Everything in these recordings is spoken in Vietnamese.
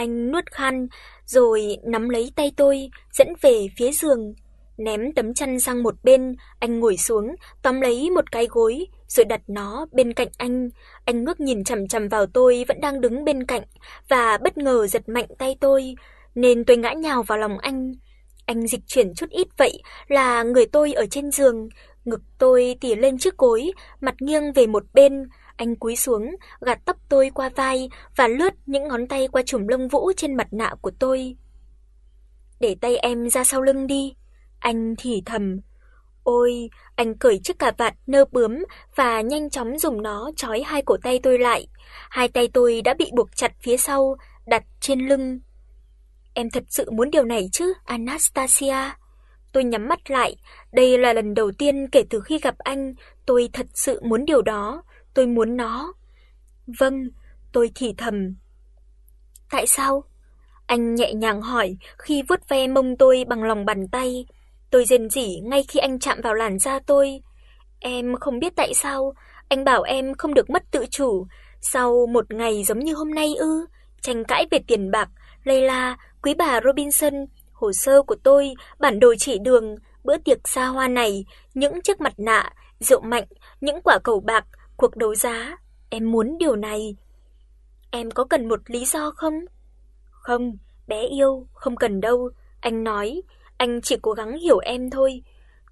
Anh nuốt khan rồi nắm lấy tay tôi, dẫn về phía giường, ném tấm chăn sang một bên, anh ngồi xuống, tóm lấy một cái gối rồi đặt nó bên cạnh anh. Anh ngước nhìn chằm chằm vào tôi vẫn đang đứng bên cạnh và bất ngờ giật mạnh tay tôi, nên tôi ngã nhào vào lòng anh. Anh dịch chuyển chút ít vậy là người tôi ở trên giường, ngực tôi tỉ lên trước gối, mặt nghiêng về một bên, anh cúi xuống, gạt tóc tôi qua vai và lướt những ngón tay qua chùm lông vũ trên mặt nạ của tôi. "Để tay em ra sau lưng đi." Anh thì thầm. Ôi, anh cởi chiếc cà vạt nơ bướm và nhanh chóng dùng nó trói hai cổ tay tôi lại. Hai tay tôi đã bị buộc chặt phía sau, đặt trên lưng. Em thật sự muốn điều này chứ, Anastasia? Tôi nhắm mắt lại, đây là lần đầu tiên kể từ khi gặp anh, tôi thật sự muốn điều đó, tôi muốn nó. Vâng, tôi thì thầm. Tại sao? Anh nhẹ nhàng hỏi khi vuốt ve mông tôi bằng lòng bàn tay. Tôi rên rỉ ngay khi anh chạm vào làn da tôi. Em không biết tại sao, anh bảo em không được mất tự chủ, sau một ngày giống như hôm nay ư? Tranh cãi về tiền bạc, Layla, quý bà Robinson, hồ sơ của tôi, bản đồ chỉ đường, bữa tiệc xa hoa này, những chiếc mặt nạ, rượu mạnh, những quả cầu bạc, cuộc đấu giá, em muốn điều này. Em có cần một lý do không? Không, bé yêu, không cần đâu, anh nói, anh chỉ cố gắng hiểu em thôi.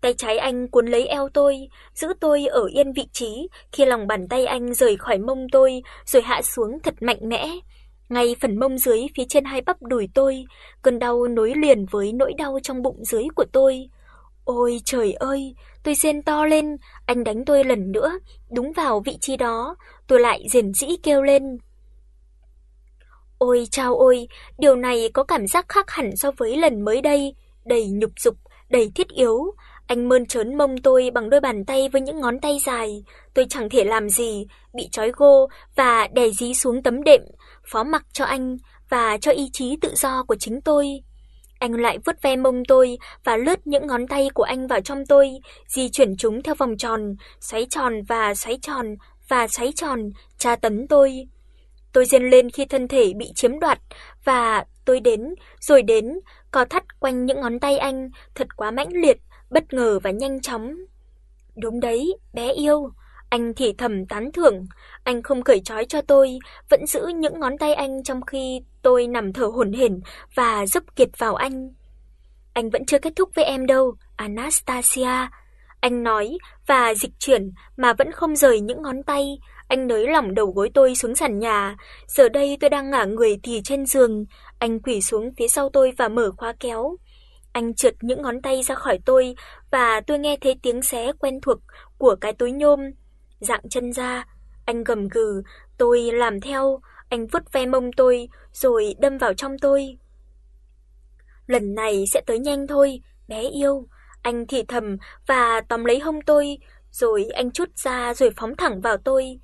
Tay trái anh cuốn lấy eo tôi, giữ tôi ở yên vị trí khi lòng bàn tay anh rời khỏi mông tôi rồi hạ xuống thật mạnh mẽ. Ngay phần mông dưới phía trên hai bắp đùi tôi, cơn đau nối liền với nỗi đau trong bụng dưới của tôi. Ôi trời ơi, tôi rên to lên, anh đánh tôi lần nữa, đúng vào vị trí đó, tôi lại rền rĩ kêu lên. Ôi chao ôi, điều này có cảm giác khác hẳn so với lần mới đây đầy nhục dục, đầy thiết yếu. Anh mơn trớn mông tôi bằng đôi bàn tay với những ngón tay dài, tôi chẳng thể làm gì, bị trói gô và đè dí xuống tấm đệm, phó mặc cho anh và cho ý chí tự do của chính tôi. Anh lại vuốt ve mông tôi và lướt những ngón tay của anh vào trong tôi, di chuyển chúng theo vòng tròn, xoáy tròn và xoáy tròn và xoáy tròn, tra tấn tôi. Tôi rên lên khi thân thể bị chiếm đoạt và tôi đến, rồi đến, co thắt quanh những ngón tay anh, thật quá mãnh liệt, bất ngờ và nhanh chóng. Đúng đấy, bé yêu, anh thì thầm tán thưởng, anh không cởi trói cho tôi, vẫn giữ những ngón tay anh trong khi tôi nằm thở hổn hển và dốc kiệt vào anh. Anh vẫn chưa kết thúc với em đâu, Anastasia. Anh nói và dịch chuyển mà vẫn không rời những ngón tay, anh nới lỏng đầu gối tôi xuống sàn nhà, giờ đây tôi đang ngả người thì trên giường, anh quỳ xuống phía sau tôi và mở khóa kéo. Anh trượt những ngón tay ra khỏi tôi và tôi nghe thấy tiếng xé quen thuộc của cái túi nhôm. Dạng chân ra, anh gầm gừ, tôi làm theo, anh vứt ve mông tôi rồi đâm vào trong tôi. Lần này sẽ tới nhanh thôi, bé yêu, anh thì thầm và tóm lấy hông tôi, rồi anh chút ra rồi phóng thẳng vào tôi.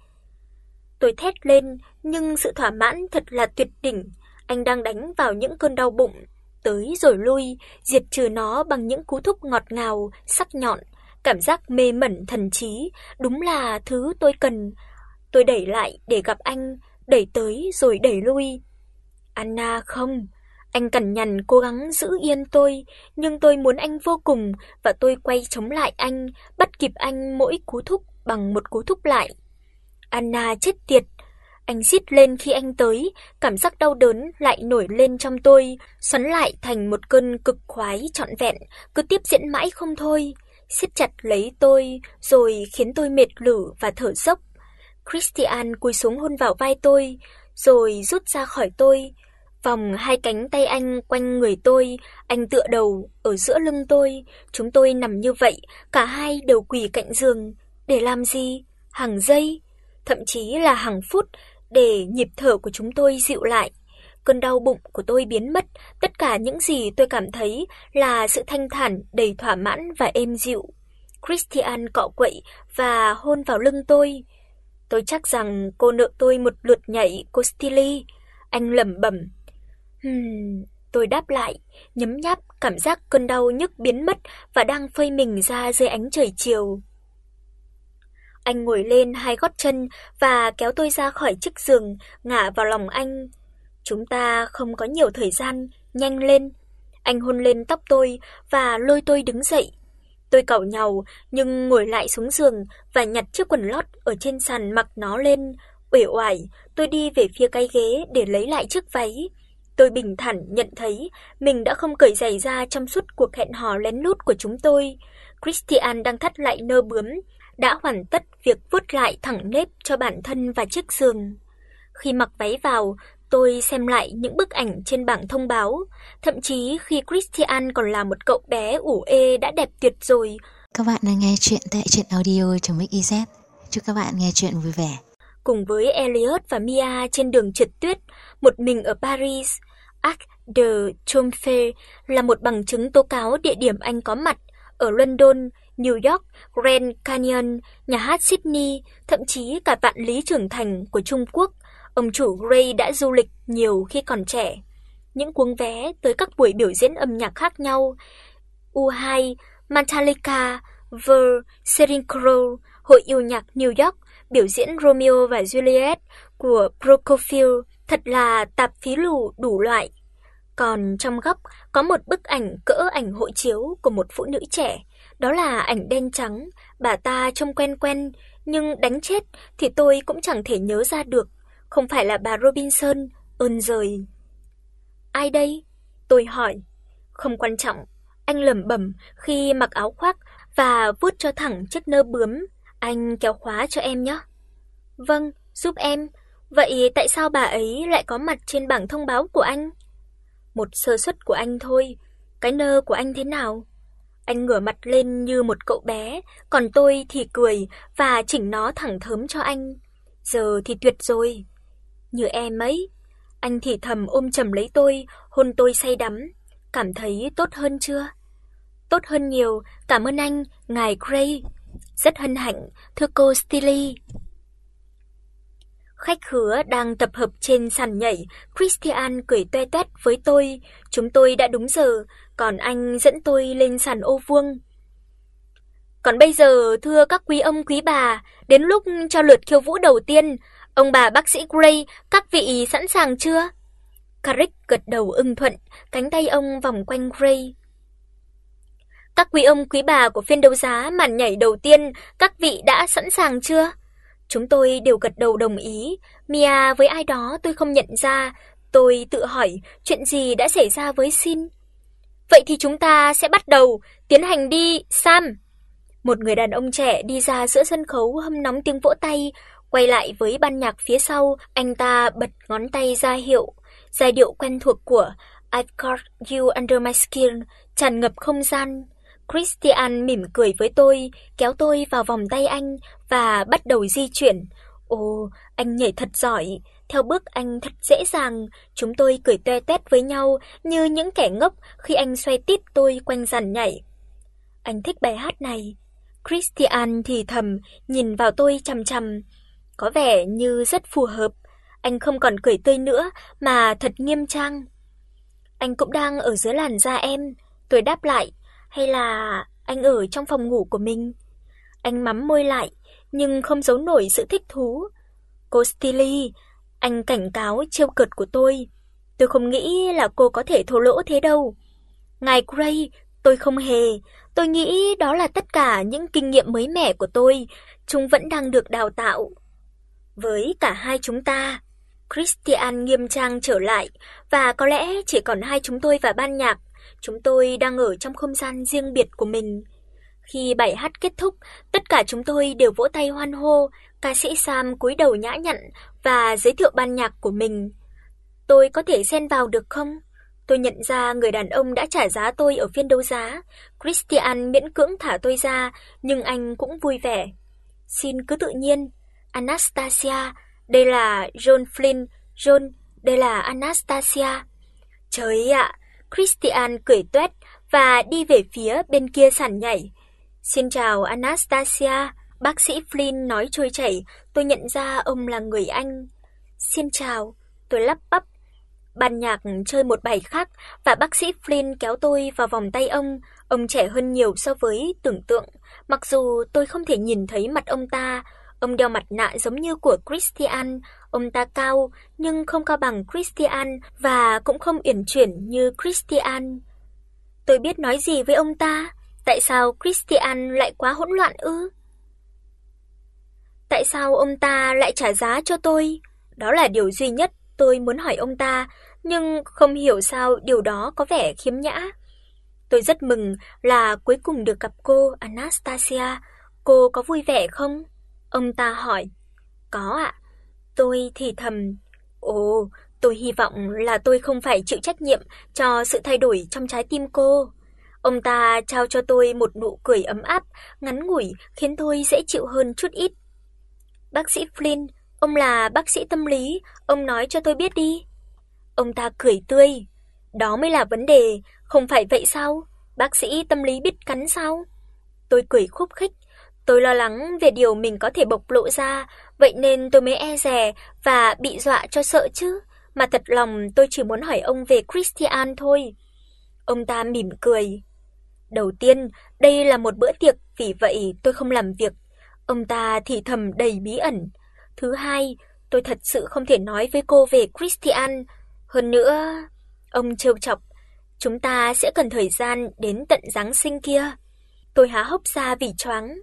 Tôi thét lên, nhưng sự thỏa mãn thật là tuyệt đỉnh. Anh đang đánh vào những cơn đau bụng, tới rồi lui, diệt trừ nó bằng những cú thúc ngọt ngào, sắc nhọn, cảm giác mê mẩn thần trí, đúng là thứ tôi cần. Tôi đẩy lại để gặp anh, đẩy tới rồi đẩy lui. Anna không, anh cẩn nhằn cố gắng giữ yên tôi, nhưng tôi muốn anh vô cùng và tôi quay chống lại anh, bắt kịp anh mỗi cú thúc bằng một cú thúc lại. Anna chết tiệt. Anh rít lên khi anh tới, cảm giác đau đớn lại nổi lên trong tôi, xoắn lại thành một cơn cực khoái trọn vẹn, cứ tiếp diễn mãi không thôi, siết chặt lấy tôi rồi khiến tôi mệt lử và thở dốc. Christian cúi xuống hôn vào vai tôi, rồi rút ra khỏi tôi, vòng hai cánh tay anh quanh người tôi, anh tựa đầu ở giữa lưng tôi, chúng tôi nằm như vậy, cả hai đều quỳ cạnh giường, để làm gì? Hàng giây, thậm chí là hàng phút để nhịp thở của chúng tôi dịu lại. Cơn đau bụng của tôi biến mất, tất cả những gì tôi cảm thấy là sự thanh thản, đầy thỏa mãn và êm dịu. Christian cọ quậy và hôn vào lưng tôi. Tôi chắc rằng cô nợ tôi một lượt nhảy Costilli. Anh lẩm bẩm. Ừm, tôi đáp lại, nhấm nháp cảm giác cơn đau nhức biến mất và đang phơi mình ra dưới ánh trời chiều. Anh ngồi lên hai gót chân và kéo tôi ra khỏi chiếc giường, ngả vào lòng anh. Chúng ta không có nhiều thời gian, nhanh lên. Anh hôn lên tóc tôi và lôi tôi đứng dậy. Tôi cẩu nhàu nhưng ngồi lại xuống giường và nhặt chiếc quần lót ở trên sàn mặc nó lên, uể oải, tôi đi về phía cái ghế để lấy lại chiếc váy. Tôi bình thản nhận thấy mình đã không cởi giày ra trong suốt cuộc hẹn hò lén lút của chúng tôi. Christian đang thắt lại nơ bướm, đã hoàn tất việc vuốt lại thẳng nếp cho bản thân và chiếc giường. Khi mặc váy vào, tôi xem lại những bức ảnh trên bảng thông báo, thậm chí khi Christian còn là một cậu bé ủ ê đã đẹp tuyệt rồi. Các bạn đang nghe chuyện tại truyện audio.mix.iz. Chúc các bạn nghe chuyện vui vẻ. Cùng với Elliot và Mia trên đường trượt tuyết, một mình ở Paris, Arc de Triomphe là một bằng chứng tố cáo địa điểm anh có mặt ở London, New York, Grand Canyon, nhà hát Sydney, thậm chí cả vạn lý trưởng thành của Trung Quốc. Ông chủ Gray đã du lịch nhiều khi còn trẻ. Những cuốn vé tới các buổi biểu diễn âm nhạc khác nhau, U2, Metallica, ver Sheryl Crow, Hội yêu nhạc New York, biểu diễn Romeo và Juliet của Prokofiev thật là tạp phí lù đủ loại. Còn trong góc có một bức ảnh cỡ ảnh hộ chiếu của một phụ nữ trẻ, đó là ảnh đen trắng, bà ta trông quen quen, nhưng đánh chết thì tôi cũng chẳng thể nhớ ra được, không phải là bà Robinson, ơn giời Ai đây? Tôi hỏi. Không quan trọng, anh lẩm bẩm khi mặc áo khoác và vuốt cho thẳng chiếc nơ bướm, anh kéo khóa cho em nhé. Vâng, giúp em. Vậy tại sao bà ấy lại có mặt trên bảng thông báo của anh? Một sơ suất của anh thôi, cái nơ của anh thế nào? Anh ngửa mặt lên như một cậu bé, còn tôi thì cười và chỉnh nó thẳng thớm cho anh. Giờ thì tuyệt rồi. Như em ấy. Anh thì thầm ôm chầm lấy tôi, hôn tôi say đắm. Cảm thấy tốt hơn chưa? Tốt hơn nhiều, cảm ơn anh, ngài Gray. Rất hân hạnh, thưa cô Stilly. Khách khứa đang tập hợp trên sàn nhảy, Christian cười toe toét với tôi, chúng tôi đã đúng giờ, còn anh dẫn tôi lên sàn ô vuông. Còn bây giờ thưa các quý ông quý bà, đến lúc cho lượt khiêu vũ đầu tiên, ông bà bác sĩ Gray, các vị sẵn sàng chưa? Carrick gật đầu ưng thuận, cánh tay ông vòng quanh Gray. Các quý ông quý bà của phiên đấu giá màn nhảy đầu tiên, các vị đã sẵn sàng chưa? Chúng tôi đều gật đầu đồng ý, Mia với ai đó tôi không nhận ra, tôi tự hỏi chuyện gì đã xảy ra với Sin. Vậy thì chúng ta sẽ bắt đầu, tiến hành đi, Sam. Một người đàn ông trẻ đi ra giữa sân khấu hâm nóng tiếng vỗ tay, quay lại với ban nhạc phía sau, anh ta bật ngón tay ra hiệu, giai điệu quen thuộc của I've got you under my skin tràn ngập không gian. Christian mỉm cười với tôi, kéo tôi vào vòng tay anh và bắt đầu di chuyển. Ồ, anh nhảy thật giỏi, theo bước anh thật dễ dàng, chúng tôi cười toe toét với nhau như những kẻ ngốc khi anh xoay tít tôi quanh dàn nhảy. Anh thích bài hát này. Christian thì thầm nhìn vào tôi chằm chằm, có vẻ như rất phù hợp. Anh không còn cười tươi nữa mà thật nghiêm trang. Anh cũng đang ở dưới làn da em, tôi đáp lại, hay là anh ở trong phòng ngủ của mình? Anh mắm môi lại, nhưng không giấu nổi sự thích thú. Cô Stilly, anh cảnh cáo trêu cợt của tôi. Tôi không nghĩ là cô có thể thô lỗ thế đâu. Ngài Gray, tôi không hề, tôi nghĩ đó là tất cả những kinh nghiệm mới mẻ của tôi, chúng vẫn đang được đào tạo. Với cả hai chúng ta, Christian nghiêm trang trở lại và có lẽ chỉ còn hai chúng tôi và ban nhạc, chúng tôi đang ở trong không gian riêng biệt của mình. Khi bài hát kết thúc, tất cả chúng tôi đều vỗ tay hoan hô, ca sĩ Sam cúi đầu nhã nhặn và giới thiệu ban nhạc của mình. Tôi có thể xen vào được không? Tôi nhận ra người đàn ông đã trả giá tôi ở phiên đấu giá. Christian miễn cưỡng thả tôi ra, nhưng anh cũng vui vẻ. Xin cứ tự nhiên. Anastasia, đây là John Flynn, John, đây là Anastasia. Trời ạ, Christian cười toét và đi về phía bên kia sàn nhảy. Xin chào Anastasia, bác sĩ Flynn nói trôi chảy, tôi nhận ra ông là người Anh. Xin chào, tôi lắp bắp. Ban nhạc chơi một bài khác và bác sĩ Flynn kéo tôi vào vòng tay ông, ông trẻ hơn nhiều so với tưởng tượng, mặc dù tôi không thể nhìn thấy mặt ông ta. Ông đeo mặt nạ giống như của Christian, Ông ta cao nhưng không cao bằng Christian và cũng không uyển chuyển như Christian. Tôi biết nói gì với ông ta, tại sao Christian lại quá hỗn loạn ư? Tại sao ông ta lại trả giá cho tôi? Đó là điều duy nhất tôi muốn hỏi ông ta, nhưng không hiểu sao điều đó có vẻ khiếm nhã. Tôi rất mừng là cuối cùng được gặp cô Anastasia. Cô có vui vẻ không? Ông ta hỏi. Có ạ. Tôi thì thầm, "Ồ, tôi hy vọng là tôi không phải chịu trách nhiệm cho sự thay đổi trong trái tim cô." Ông ta trao cho tôi một nụ cười ấm áp, ngắn ngủi khiến tôi dễ chịu hơn chút ít. "Bác sĩ Flynn, ông là bác sĩ tâm lý, ông nói cho tôi biết đi." Ông ta cười tươi, "Đó mới là vấn đề, không phải vậy sao? Bác sĩ tâm lý biết cắn sao?" Tôi cười khúc khích, tôi lo lắng về điều mình có thể bộc lộ ra, vậy nên tôi mới e dè và bị dọa cho sợ chứ, mà thật lòng tôi chỉ muốn hỏi ông về Christian thôi. Ông ta mỉm cười. Đầu tiên, đây là một bữa tiệc, vì vậy tôi không làm việc. Ông ta thì thầm đầy bí ẩn. Thứ hai, tôi thật sự không thể nói với cô về Christian. Hơn nữa, ông trêu chọc, chúng ta sẽ cần thời gian đến tận Giáng sinh kia. Tôi há hốc ra vì choáng.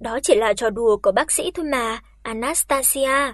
Đó chỉ là trò đùa của bác sĩ thôi mà, Anastasia.